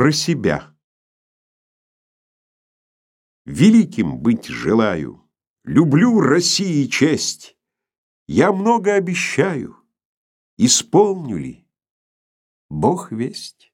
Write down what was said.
Про себя. Великим быть желаю, Люблю России честь. Я много обещаю. Исполню ли? Бог весть.